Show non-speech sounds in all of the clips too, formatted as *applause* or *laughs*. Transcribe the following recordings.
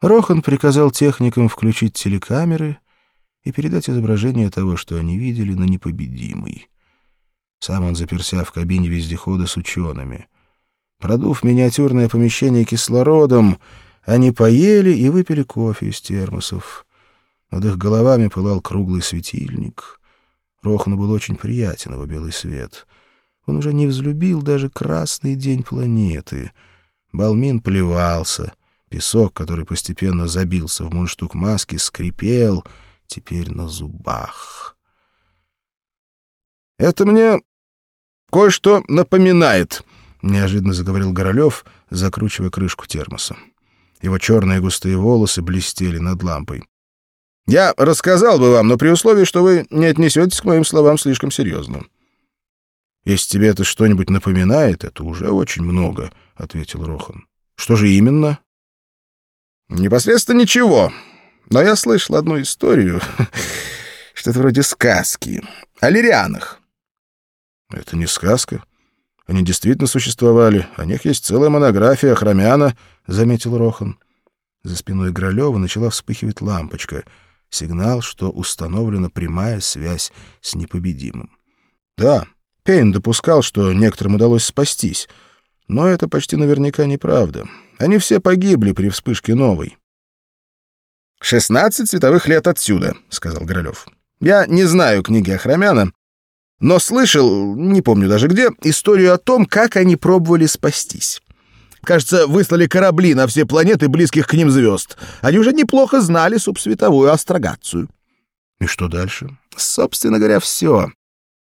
Рохан приказал техникам включить телекамеры и передать изображение того, что они видели, на непобедимый. Сам он заперся в кабине вездехода с учеными. Продув миниатюрное помещение кислородом, они поели и выпили кофе из термосов. Над их головами пылал круглый светильник. Рохану был очень приятен его белый свет. Он уже не взлюбил даже красный день планеты. Балмин плевался. Песок, который постепенно забился в мундштук маски, скрипел теперь на зубах. «Это мне кое-что напоминает», — неожиданно заговорил Горолев, закручивая крышку термоса. Его черные густые волосы блестели над лампой. «Я рассказал бы вам, но при условии, что вы не отнесетесь к моим словам слишком серьезно». «Если тебе это что-нибудь напоминает, это уже очень много», — ответил Рохан. «Что же именно?» «Непосредственно ничего. Но я слышал одну историю, *laughs* что-то вроде сказки, о лирианах». «Это не сказка. Они действительно существовали. О них есть целая монография Хромяна», — заметил Рохан. За спиной Гролева начала вспыхивать лампочка. Сигнал, что установлена прямая связь с непобедимым. «Да, Пейн допускал, что некоторым удалось спастись. Но это почти наверняка неправда. Они все погибли при вспышке новой». «Шестнадцать световых лет отсюда», — сказал Гролев. «Я не знаю книги Охромяна, но слышал, не помню даже где, историю о том, как они пробовали спастись. Кажется, выслали корабли на все планеты близких к ним звезд. Они уже неплохо знали субсветовую астрогацию. И что дальше? Собственно говоря, все.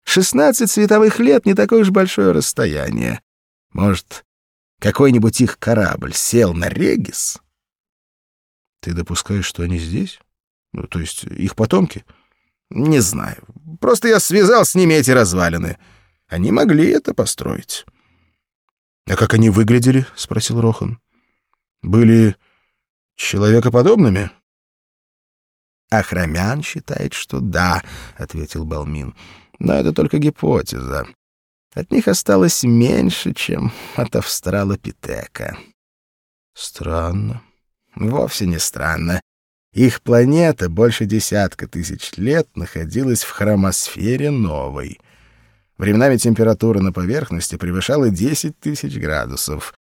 Шестнадцать световых лет — не такое уж большое расстояние. Может, какой-нибудь их корабль сел на Регис? Ты допускаешь, что они здесь? Ну, то есть их потомки? — не знаю. Просто я связал с ними эти развалины. Они могли это построить. — А как они выглядели? — спросил Рохан. — Были человекоподобными? — Ахрамян считает, что да, — ответил Балмин. — Но это только гипотеза. От них осталось меньше, чем от австралопитека. — Странно. — Вовсе не странно. Их планета больше десятка тысяч лет находилась в хромосфере новой. Временами температура на поверхности превышала 10 тысяч градусов.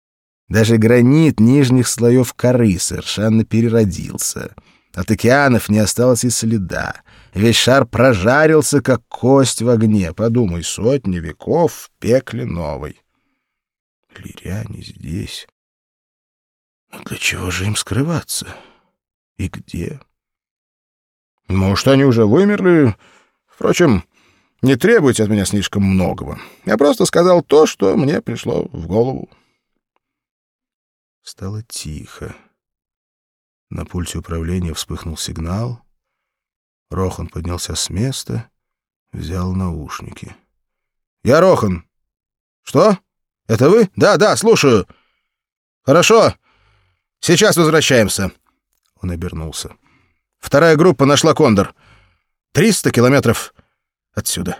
Даже гранит нижних слоев коры совершенно переродился. От океанов не осталось и следа. Весь шар прожарился, как кость в огне. Подумай, сотни веков в пекле новой. Лиряне здесь. Но для чего же им скрываться? — и где? Может, они уже вымерли? Впрочем, не требуйте от меня слишком многого. Я просто сказал то, что мне пришло в голову. Стало тихо. На пульте управления вспыхнул сигнал. Рохан поднялся с места, взял наушники. — Я Рохан. — Что? Это вы? Да, да, слушаю. — Хорошо. Сейчас возвращаемся. Он обернулся. «Вторая группа нашла Кондор. Триста километров отсюда».